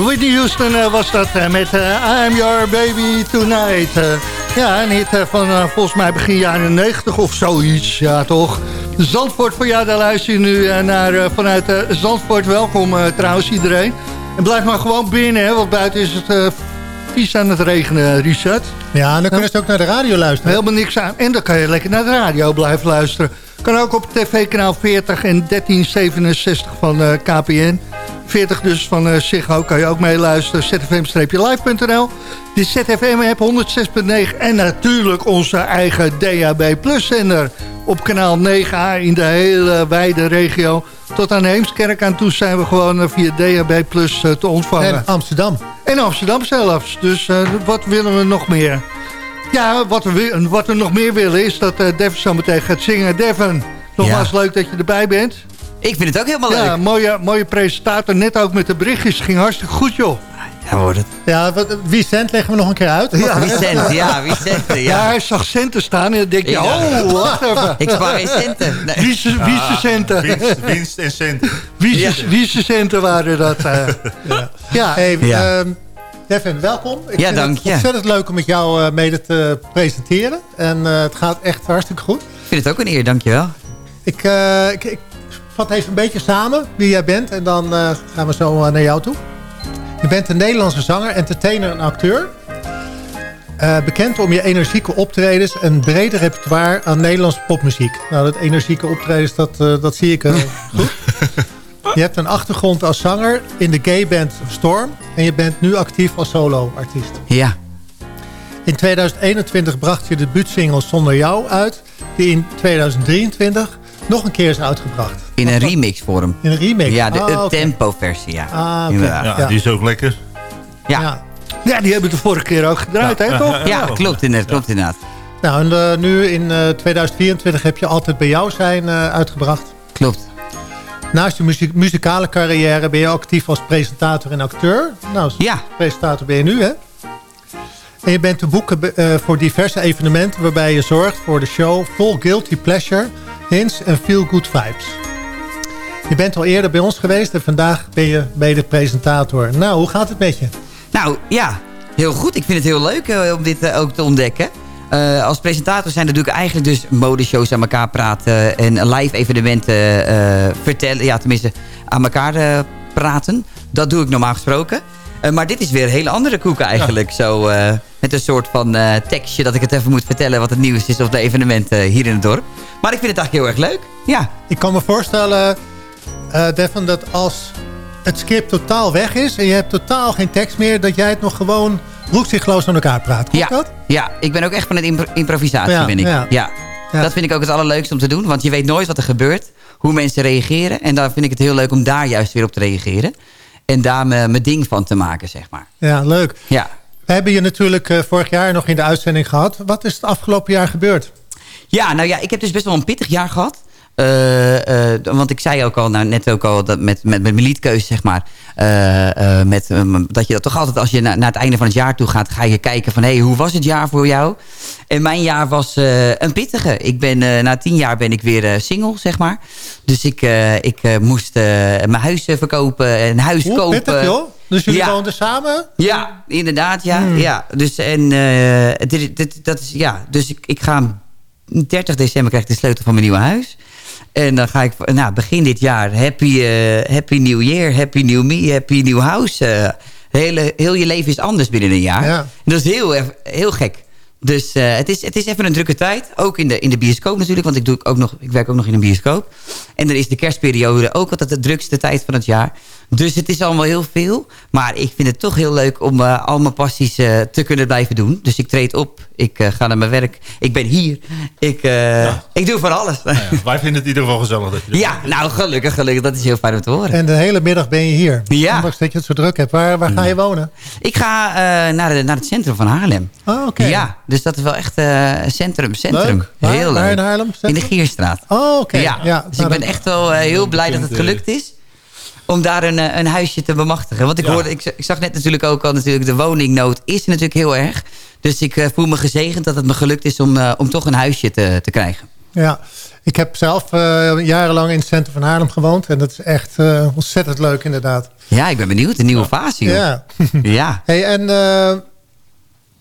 Whitney Houston eh, was dat eh, met eh, I'm Your Baby Tonight. Ja, een hit van volgens mij begin jaren 90 of zoiets. Ja, toch? Zandvoort voor jou, daar luister je nu naar vanuit Zandvoort. Welkom trouwens iedereen. En blijf maar gewoon binnen, hè, want buiten is het vies aan het regenen, Richard. Ja, en dan kunnen ze ook naar de radio luisteren. Helemaal niks aan. En dan kan je lekker naar de radio blijven luisteren. Kan ook op tv-kanaal 40 en 1367 van KPN. 40 dus van uh, Ziggo kan je ook meeluisteren. zfm-live.nl. De ZFM-app 106.9. En natuurlijk onze eigen DAB Plus zender. Op kanaal 9A in de hele wijde regio. Tot aan Heemskerk aan toe zijn we gewoon eh, via DAB Plus eh, te ontvangen. En Amsterdam. En Amsterdam zelfs. Dus eh, wat willen we nog meer? Ja, wat we, wat we nog meer willen is dat eh Devin zo meteen gaat zingen. Devin, nogmaals leuk dat je erbij bent. Ik vind het ook helemaal Ja, leuk. mooie, mooie presentator. Net ook met de berichtjes. Ging hartstikke goed, joh. Ja, wordt het. Ja, wat, Vicent leggen we nog een keer uit. Ja. Vicent, ja, Vicent, Ja, ja. hij zag centen staan en dan denk je, Ja. oh, wacht even. Ik spaar geen centen. Nee. Wie wie de centen? Winst, winst en centen. Wie wie de centen waren dat? eh? ja. Hey, Ja. ehm, Devin, welkom. Ik Ja, vind dank het je. ontzettend leuk om met jou eh, mede te presenteren. En eh, het gaat echt hartstikke goed. Ik vind het ook een eer, dankjewel. Ik, eh, ik, ik vat even een beetje samen wie jij bent. En dan eh, gaan we zo eh, naar jou toe. Je bent een Nederlandse zanger, entertainer en acteur. Eh, bekend om je energieke optredens en brede repertoire aan Nederlandse popmuziek. Nou, dat energieke optredens, dat, eh, dat zie ik goed. Je hebt een achtergrond als zanger in de gayband Storm. En je bent nu actief als solo-artiest. Ja. In 2021 bracht je de debuutsingle Zonder Jou uit. Die in 2023 nog een keer is uitgebracht. In een remix vorm. In een remix? Ja, de Ah, oké. up-tempo versie, ja. Ah. Ja, Ja. die is ook lekker. Ja. Ja. ja, die hebben we de vorige keer ook gedraaid, hè, toch? Ja, klopt inderdaad. Klopt inderdaad. Nou, en eh, nu in eh, 2024 heb je Altijd Bij Jou zijn eh, uitgebracht. Klopt. Naast je muziek, muzikale carrière ben je actief als presentator en acteur. Nou, als Ja. presentator ben je nu, hè? En je bent te boeken eh, voor diverse evenementen... waarbij je zorgt voor de show Full Guilty Pleasure, Hints en Feel Good Vibes. Je bent al eerder bij ons geweest en vandaag ben je mede-presentator. Nou, hoe gaat het met je? Nou, ja. Heel goed. Ik vind het heel leuk eh, om dit eh, ook te ontdekken. Eh, als presentator zijn natuurlijk eigenlijk dus modeshows aan elkaar praten... en live evenementen vertellen. Ja, tenminste, aan elkaar praten. Dat doe ik normaal gesproken. Maar dit is weer een hele andere koek eigenlijk. Zo, met een soort van eh, tekstje dat ik het even moet vertellen... wat het nieuws is op de evenementen hier in het dorp. Maar ik vind het eigenlijk heel erg leuk. Ja. Ik kan me voorstellen, eh Devin, dat als het script totaal weg is... en je hebt totaal geen tekst meer... dat jij het nog gewoon roekzichtloos aan elkaar praat. Klopt Ja, dat? ja, ik ben ook echt van het impro- improvisatie, Ja, ben ik. ja. Ja. Ja. Dat vind ik ook het allerleukste om te doen. Want je weet nooit wat er gebeurt. Hoe mensen reageren. En dan vind ik het heel leuk om daar juist weer op te reageren. En daar mijn ding van te maken, zeg maar. Ja, leuk. Ja. We hebben je natuurlijk eh, vorig jaar nog in de uitzending gehad. Wat is het afgelopen jaar gebeurd? Ja, nou ja, ik heb dus best wel een pittig jaar gehad. Eh, eh, want ik zei ook al, nou, net ook al, dat met, met, met mijn liedkeuze, zeg maar. met, dat je dat toch altijd, als je na, naar het einde van het jaar toe gaat... ga je kijken van, hé, hey, hoe was het jaar voor jou? En mijn jaar was een pittige. Ik ben, na tien jaar ben ik weer single, zeg maar. Dus ik, ik moest mijn huis verkopen, een huis kopen. pittig, joh? Dus jullie Ja. woonden samen? Ja, inderdaad, ja. Hmm. ja. Dus, en, eh, dit, dit, dat is, ja. dus ik, ik ga... 30 december krijg ik de sleutel van mijn nieuwe huis. En dan ga ik, nou, begin dit jaar, happy, eh, happy New Year, happy New Me, happy New House. eh, hele, heel je leven is anders binnen een jaar. Ja. En dat is heel, erg- heel gek. Dus eh, het, is, het is even een drukke tijd. Ook in de, in de bioscoop natuurlijk, want ik, doe ook nog, ik werk ook nog in een bioscoop. En dan is de kerstperiode ook altijd de drukste tijd van het jaar. Dus het is allemaal heel veel. Maar ik vind het toch heel leuk om eh, al mijn passies eh, te kunnen blijven doen. Dus ik treed op, ik eh, ga naar mijn werk, ik ben hier. Ik, eh, ik doe van alles. Nou ja, wij vinden het in ieder geval gezellig dat je Ja, nou gelukkig, gelukkig. Dat is heel fijn om te horen. En de hele middag ben je hier. Ja. Ondanks dat je het zo druk hebt. Waar, waar ga je wonen? Ik ga eh, naar, de, naar het centrum van Haarlem. Oh, oké. Ja, dus dat is wel echt eh, centrum, centrum. Leuk. Waar? Heel Waar leuk. in Haarlem? In de? Gierstraat. Oh, oké. Ja, Ja, dus nou, ik ben dat- echt wel heel blij dat het gelukt is. Om daar een, eh, een huisje te bemachtigen. Want ik, Ja. hoorde, ik, ik zag net natuurlijk ook al... Natuurlijk, de woningnood is natuurlijk heel erg. Dus ik eh, voel me gezegend dat het me gelukt is om, eh, om toch een huisje te, te krijgen. Ja, ik heb zelf jarenlang in het centrum van Haarlem gewoond. En dat is echt ontzettend leuk inderdaad. Ja, ik ben benieuwd. De nieuwe fase, joh. Ja. Ja. Hey, en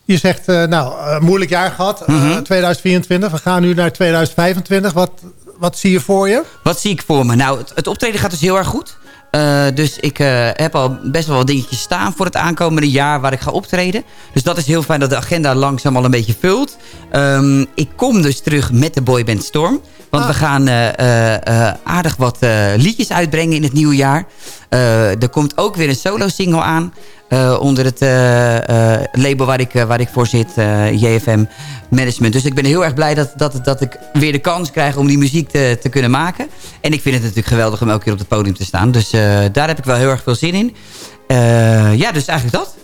je zegt, nou, eh, moeilijk jaar gehad, eh, Mhm. 2024. We gaan nu naar 2025. Wat, wat zie je voor je? Wat zie ik voor me? Nou, het, het optreden gaat dus heel erg goed. Eh, dus ik eh, heb al best wel wat dingetjes staan voor het aankomende jaar waar ik ga optreden. Dus dat is heel fijn dat de agenda langzaam al een beetje vult. Ehm, ik kom dus terug met de boyband Storm. Want we gaan eh, aardig wat liedjes uitbrengen in het nieuwe jaar. Er komt ook weer een solo-single aan. Eh, onder het eh, eh, label waar ik, waar ik voor zit, JFM Management. Dus ik ben heel erg blij dat, dat, dat ik weer de kans krijg om die muziek te, te kunnen maken. En ik vind het natuurlijk geweldig om elke keer op het podium te staan. Dus daar heb ik wel heel erg veel zin in. Ja, dus eigenlijk dat.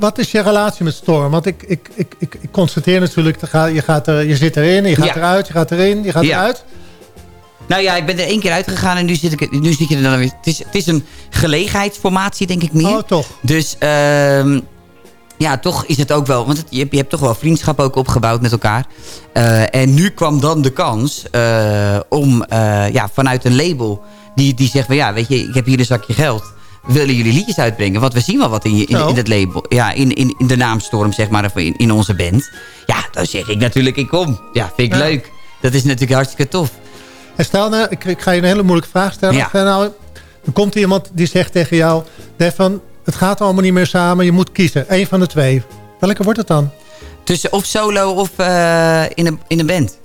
Wat, is je relatie met Storm? Want ik, ik, ik, ik, constateer natuurlijk, je, gaat er, je zit erin, je gaat Ja. eruit, je gaat erin, je gaat Ja. eruit. Nou ja, ik ben er één keer uitgegaan en nu zit, ik, nu zit je er dan weer. Het is, het is een gelegenheidsformatie, denk ik meer. Oh, toch? Dus ehm, ja, toch is het ook wel... Want het- je, hebt, je hebt toch wel vriendschap ook opgebouwd met elkaar. Eh, en nu kwam dan de kans eh, om eh, ja, vanuit een label... Die, die zegt van ja, weet je, ik heb hier een zakje geld. Willen jullie liedjes uitbrengen? Want we zien wel wat in, je, in, Zo. in het label. Ja, in, in, in de naamstorm, zeg maar, of in, in onze band. Ja, dan zeg ik natuurlijk, ik kom. Ja, vind ik Ja. leuk. Dat is natuurlijk hartstikke tof. En stel nou, ik, ik ga je een hele moeilijke vraag stellen. Ja. Stel nou, er komt iemand die zegt tegen jou... Stefan, het gaat allemaal niet meer samen, je moet kiezen. Eén van de twee. Welke wordt het dan? Tussen of solo of eh, in, een, in een band.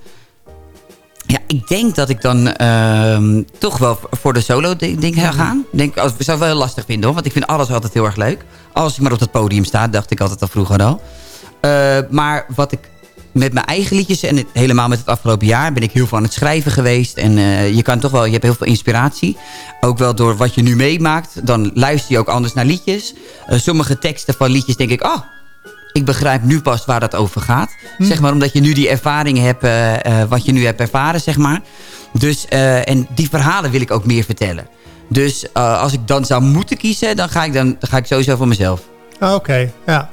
Ja, ik denk dat ik dan ehm, toch wel voor de solo ding ding ga gaan. Denk, als, ik zou het wel heel lastig vinden hoor, want ik vind alles altijd heel erg leuk. Als ik maar op dat podium sta, dacht ik altijd al vroeger al. Eh, maar wat ik met mijn eigen liedjes en het, helemaal met het afgelopen jaar... ben ik heel veel aan het schrijven geweest. En eh, je kan toch wel, je hebt heel veel inspiratie. Ook wel door wat je nu meemaakt. Dan luister je ook anders naar liedjes. Eh, sommige teksten van liedjes denk ik... oh, ik begrijp nu pas waar dat over gaat. Zeg maar omdat je nu die ervaring hebt, eh, wat je nu hebt ervaren, zeg maar. Dus, en die verhalen wil ik ook meer vertellen. Dus als ik dan zou moeten kiezen, dan ga ik, dan, dan ga ik sowieso voor mezelf. Ah, Oké, ja.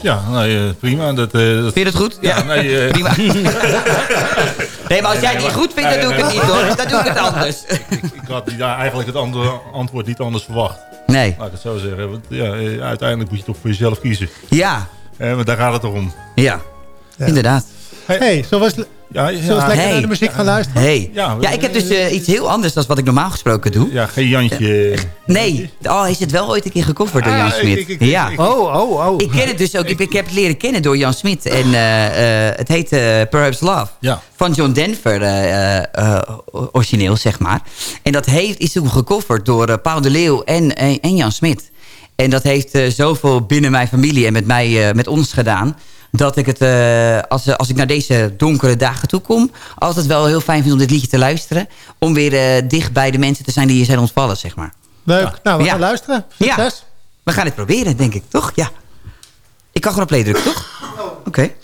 Ja, nee, eh, prima. Dat, eh, dat... Vind je dat goed? Ja, nee, eh, Prima. nee, maar als jij het niet goed vindt, dan doe ik het niet hoor. Dan doe ik het anders. ik had ja, eigenlijk het andere antwoord niet anders verwacht. Nee. Laat ik het zo zeggen. Want, ja, uiteindelijk moet je toch voor jezelf kiezen. Ja. Eh, want daar gaat het toch om. Ja, inderdaad. hey, zo was... Ja, Zullen we eens lekker naar de muziek gaan luisteren? Hey. Ja, Ja, ik heb dus eh, iets heel anders dan wat ik normaal gesproken doe. Ja, geen Jantje. Nee. Oh, is het wel ooit een keer gecoverd door Ah, Jan Smit? ik- ik- ja. ik- Oh, oh, oh. Ik ken het dus ook. Ik, ik heb het leren kennen door Jan Smit. En eh, eh, het heet eh, Perhaps Love. Ja. Van John Denver, eh, eh, eh, origineel, zeg maar. En dat heeft, is toen gecoverd door eh, Paul de Leeuw en, en, en Jan Smit. En dat heeft eh, zoveel binnen mijn familie en met, mij, eh, met ons gedaan... dat ik het, eh, als, als ik naar deze donkere dagen toe kom... altijd wel heel fijn vind om dit liedje te luisteren. Om weer eh, dicht bij de mensen te zijn die hier zijn ontvallen, zeg maar. Leuk. Nou, we Ja. gaan luisteren. Ja. Succes. We gaan het proberen, denk ik, toch? Ja. Ik kan gewoon op play drukken, toch? Oké. Perhaps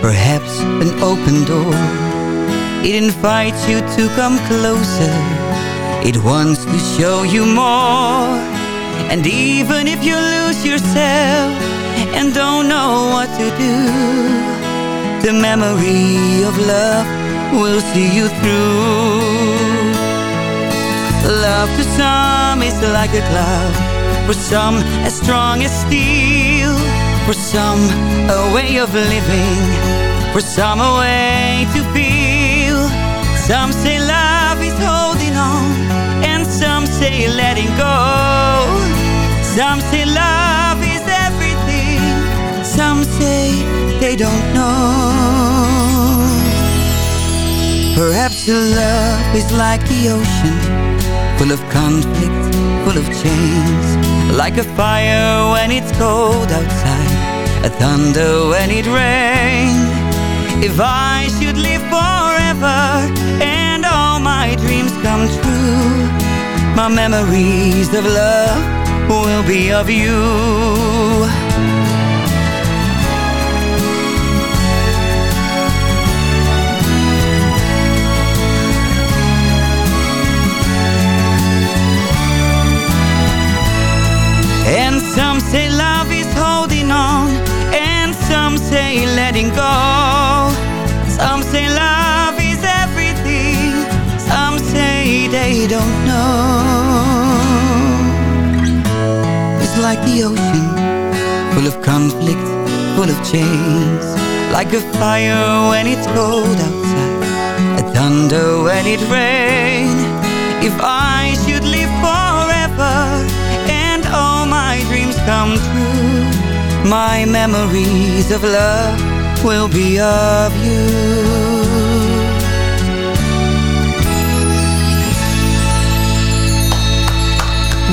perhaps an open door. It invites you to come closer. It wants to show you more. And even if you lose yourself and don't know what to do, the memory of love will see you through. Love to some is like a cloud, for some as strong as steel, for some a way of living, for some a way to feel. Some say love is holding on, and some say letting go. Some say love is everything, some say they don't know. Perhaps your love is like the ocean Full of conflict, full of change Like a fire when it's cold outside A thunder when it rains If I should live forever And all my dreams come true My memories of love will be of you. And some don't know. It's like the ocean Full of conflict, full of change Like a fire when it's cold outside A thunder when it rains. If I should live forever And all my dreams come true My memories of love will be of you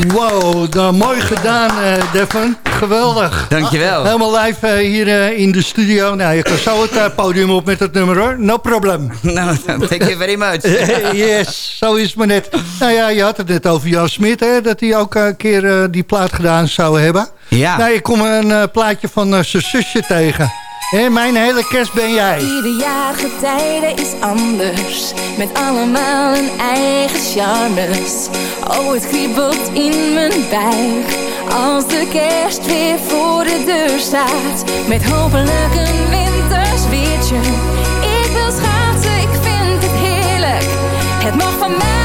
Wow, nou, mooi gedaan, eh Devon. Geweldig. Dankjewel. Helemaal live eh, hier eh, in de studio. Nou, je kan zo het podium op met het nummer hoor. No problem. Nou, thank you very much. yes, zo is het maar net. Nou ja, je had het net over Jan Smit, hè, dat hij ook een keer die plaat gedaan zou hebben. Ja. Nou, ik kom een plaatje van zijn zusje tegen. Hè, mijn hele kerst ben jij. Ieder jaar getijden is anders, met allemaal hun eigen charmes. Oh, het kriebelt in mijn buik, als de kerst weer voor de deur staat. Met hopelijk een winters weertje. Ik wil schaatsen, ik vind het heerlijk. Het mag van mij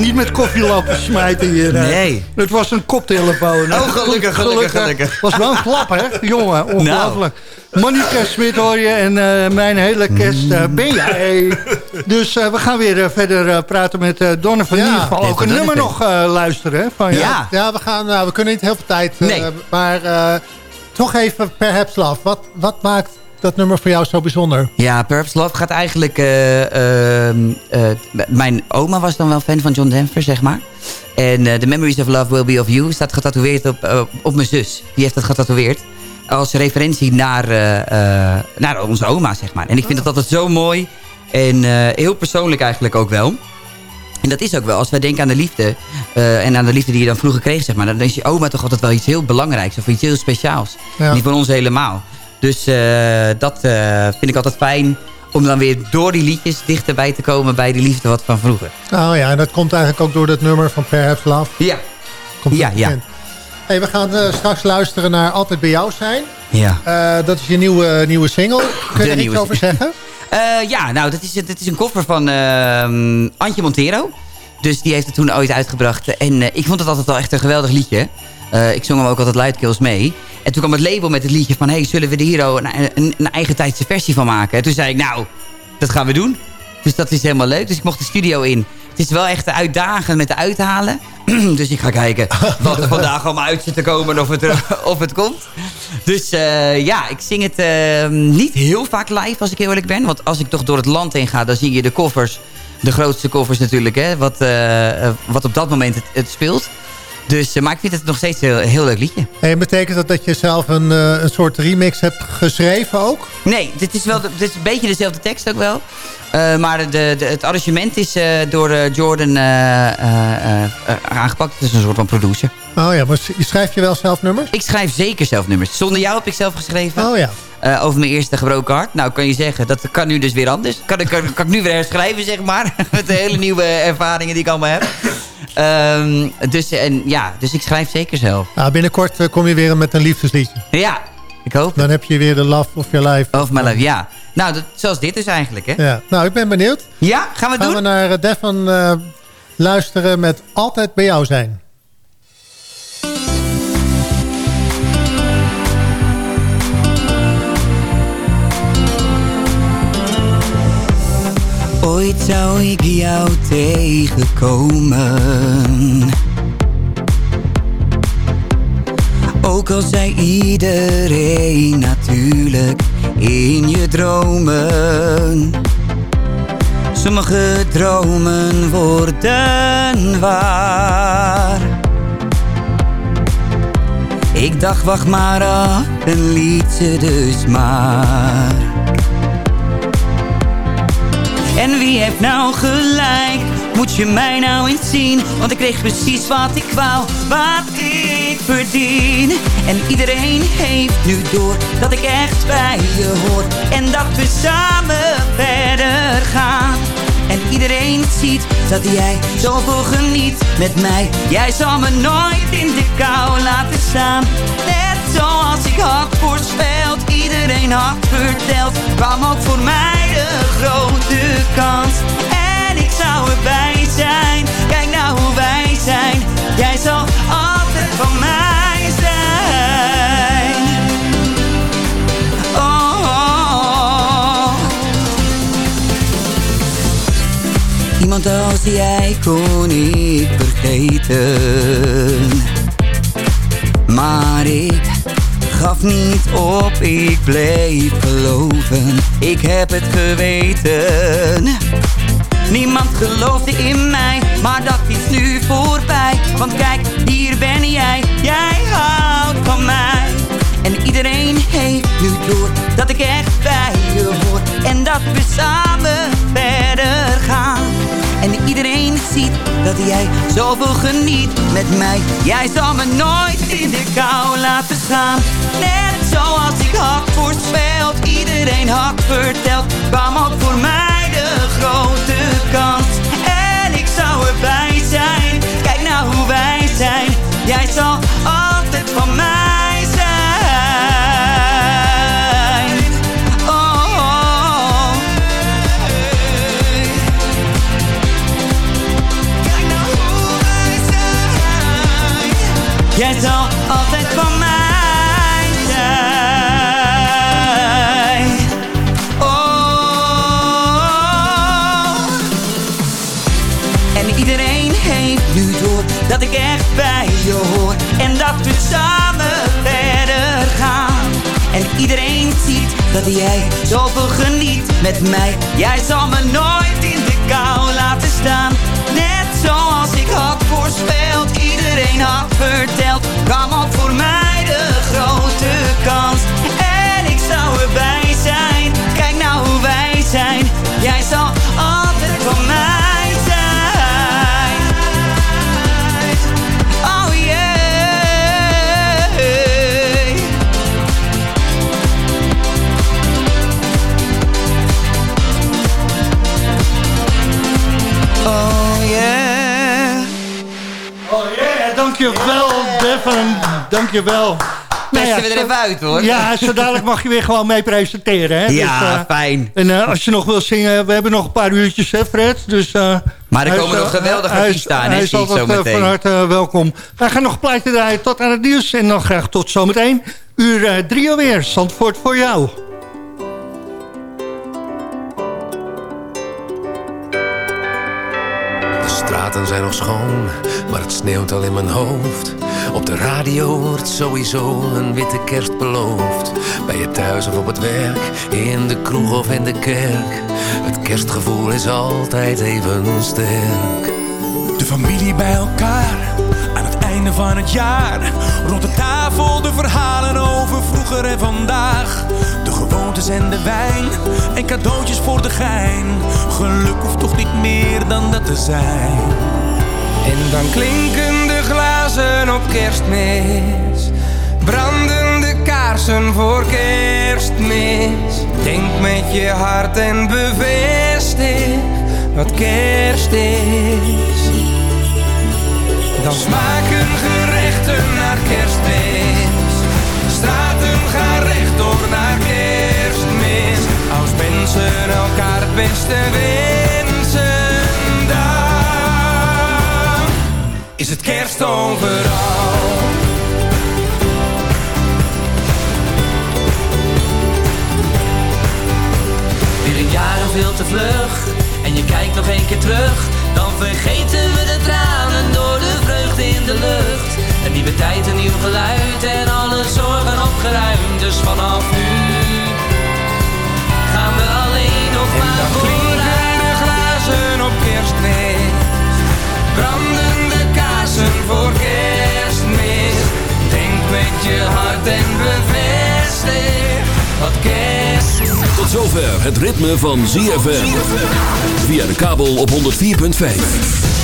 niet met koffie lopen smijten hier. Nee. Het was een koptelefoon. hè. Oh, gelukkig, gelukkig, gelukkig. was wel een klap, hè? Jongen, ongelooflijk. Monika Smit hoor je en eh, mijn hele kerst eh, ben jij. Dus eh, we gaan weer verder eh, praten met eh Donne van Ja, in ieder geval. Ook een Donne nummer nog eh, luisteren, hè? Van, Ja. Ja, we, gaan, nou, we kunnen niet heel veel tijd. eh, Nee. maar eh, toch even Perhaps Love. Wat, wat maakt dat nummer voor jou zo bijzonder? Ja, Perhaps Love gaat eigenlijk... eh, ehm, eh, mijn oma was dan wel fan van John Denver, zeg maar. En eh, The Memories of Love Will Be Of You staat getatoeëerd op, op mijn zus. Die heeft dat getatoeëerd. Als referentie naar, naar onze oma, zeg maar. En ik vind dat altijd zo mooi. En heel persoonlijk eigenlijk ook wel. En dat is ook wel, als wij denken aan de liefde... en aan de liefde die je dan vroeger kreeg, zeg maar... dan is je oma toch altijd wel iets heel belangrijks... of iets heel speciaals. Ja. Die van ons helemaal. Dus eh, dat eh, vind ik altijd fijn... om dan weer door die liedjes dichterbij te komen... bij die liefde wat van vroeger. Nou ja, en dat komt eigenlijk ook door dat nummer van Perhaps Love. Ja. Komt Ja, ja. Hey, we gaan eh, straks luisteren naar Altijd Bij Jou Zijn. Ja. Dat is je nieuwe, nieuwe single. Kun je er iets over zeggen? Ja, nou, dat is, dat is een koffer van ehm, Antje Montero. Dus die heeft het toen ooit uitgebracht. En ik vond het altijd wel echt een geweldig liedje. Eh, ik zong hem ook altijd luidkeels mee. En toen kwam het label met het liedje van... hey, zullen we er hier een, een, eigen tijdse versie van maken? En toen zei ik, nou, dat gaan we doen. Dus dat is helemaal leuk. Dus ik mocht de studio in. Het is wel echt uitdagend met de uithalen. dus ik ga kijken wat er vandaag allemaal uit zit te komen... en of het, of het komt. Dus eh, ja, ik zing het eh, niet heel vaak live als ik heel eerlijk ben. Want als ik toch door het land heen ga, dan zie je de koffers. De grootste koffers natuurlijk, hè, wat, eh, wat op dat moment het, het speelt. Dus, eh, maar ik vind het nog steeds een heel, heel leuk liedje. En betekent dat dat je zelf een, eh, een soort remix hebt geschreven ook? Nee, dit is, wel dit is een beetje dezelfde tekst ook wel. Eh, maar de, de, het arrangement is door Jordan aangepakt. Het is een soort van producer. Oh ja, maar s- je wel zelf nummers? Ik schrijf zeker zelf nummers. Zonder jou heb ik zelf geschreven. Oh ja. Over mijn eerste gebroken hart. Nou, kan je zeggen, dat kan nu dus weer anders. Kan, ik- kan, kan ik nu weer herschrijven, zeg maar. Met de hele nieuwe ervaringen die ik allemaal heb. Ehm, dus, en, ja, dus ik schrijf zeker zelf. Nou, binnenkort eh, kom je weer met een liefdesliedje. Ja, ik hoop Dan heb je weer de Love of Your Life. Of mijn life, ja. Nou, dat, zoals dit dus eigenlijk, hè? Ja. Nou, ik ben benieuwd. Ja, gaan we Gaan doen? we naar eh, Devon eh, luisteren met Altijd Bij Jou Zijn. Ooit zou ik jou tegenkomen. Ook al zei iedereen natuurlijk in je dromen. Sommige dromen worden waar. Ik dacht wacht maar af en liet ze dus maar. En wie heeft nou gelijk? Moet je mij nou eens zien? Want ik kreeg precies wat ik wou, wat ik verdien. En iedereen heeft nu door dat ik echt bij je hoor. En dat we samen verder gaan. En iedereen ziet dat jij zoveel geniet met mij. Jij zal me nooit in de kou laten staan. Net zoals ik had voorspeld, iedereen had verteld. Kwam ook voor mij de grote kans. En ik zou erbij zijn. Kijk nou hoe wij zijn. Jij zal altijd van mij zijn. Oh, oh. Iemand als jij kon ik vergeten. Maar ik gaf niet op, ik bleef geloven. Ik heb het geweten. Niemand geloofde in mij, maar dat is nu voorbij. Want kijk, hier ben jij, jij houdt van mij. En iedereen heeft nu door dat ik echt bij je hoor. En dat we samen verder gaan. En iedereen ziet dat jij zoveel geniet met mij. Jij zal me nooit in de kou laten staan. Net zoals ik had voorspeld, iedereen had verteld. Echt bij je hoor. En dat we samen verder gaan. En iedereen ziet dat jij zoveel geniet met mij. Jij zal me nooit in de kou laten staan. Net zoals ik had voorspeld. Iedereen had verteld. Kwam ook voor mij de grote kans. En ik zou erbij zijn. Kijk nou hoe wij zijn. Dankjewel, Devon. Dankjewel. Nou Testen we er even uit, hoor. Ja, zo dadelijk mag je weer gewoon mee presenteren. Hè? Ja, Dus, eh, fijn. En eh, als je nog wil zingen, we hebben nog een paar uurtjes, hè Fred? Dus, eh, Maar er komen nog geweldige artiesten aan, hè, Hij is altijd zo meteen. van harte welkom. Wij gaan nog plaatje draaien tot aan het nieuws. En dan graag tot zometeen. Uur drie alweer. Zandvoort voor jou. Straten zijn nog schoon, maar het sneeuwt al in mijn hoofd. Op de radio wordt sowieso een witte kerst beloofd. Bij je thuis of op het werk, in de kroeg of in de kerk. Het kerstgevoel is altijd even sterk. De familie bij elkaar, einde van het jaar. Rond de tafel de verhalen over vroeger en vandaag. De gewoontes en de wijn, en cadeautjes voor de gein. Geluk hoeft toch niet meer dan dat te zijn. En dan klinken de glazen op kerstmis. Branden de kaarsen voor kerstmis. Denk met je hart en bevestig wat kerst is. Dan smaken gerechten naar kerstmis. Straten gaan rechtdoor naar kerstmis. Als mensen elkaar het beste wensen, dan is het kerst overal. Weer een jaar en veel te vlug En je kijkt nog een keer terug Dan vergeten we in de lucht Een nieuwe tijd, een nieuw geluid En alle zorgen opgeruimd Dus vanaf nu Gaan we alleen nog maar Klinken de glazen op kerstmis. Branden de kaarsen voor kerstmis. Denk met je hart en bevestig wat kerst is. Tot zover het ritme van ZFM. Via de kabel op 104.5.